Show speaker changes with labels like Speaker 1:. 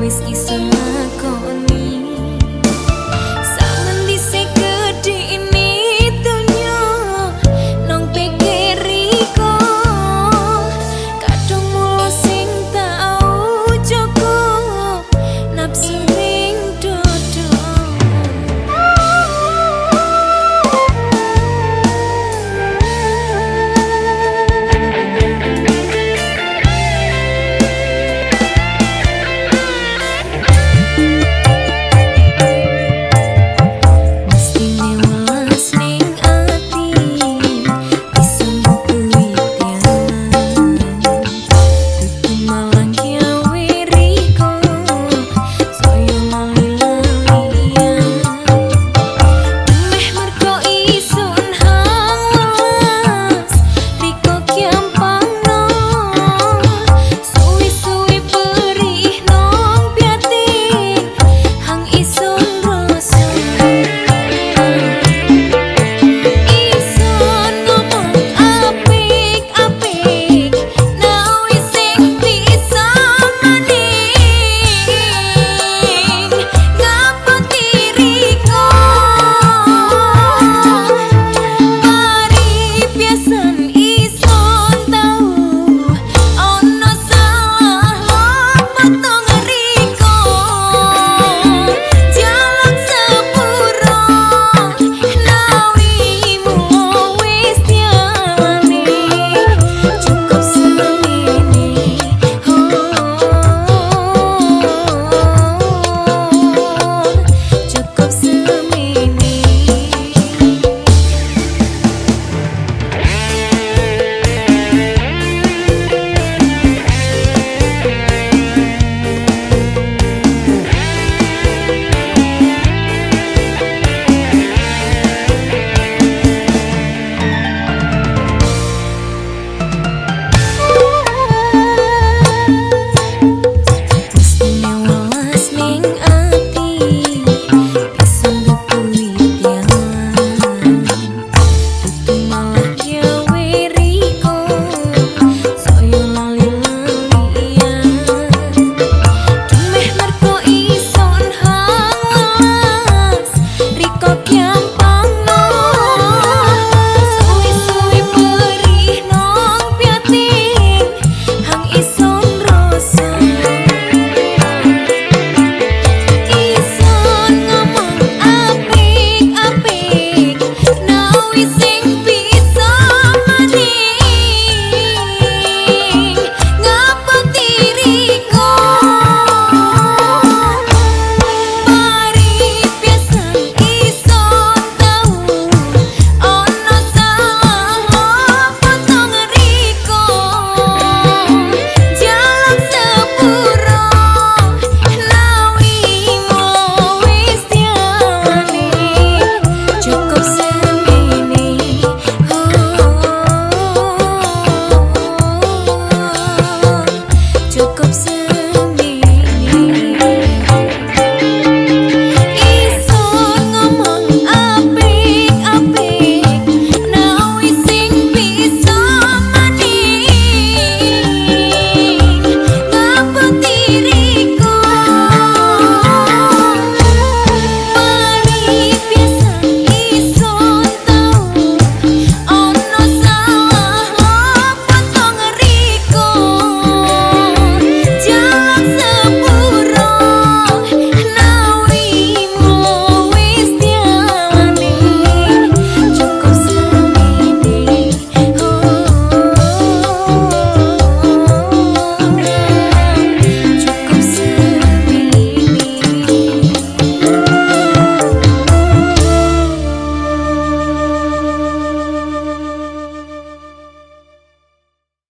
Speaker 1: wis isa ngakoni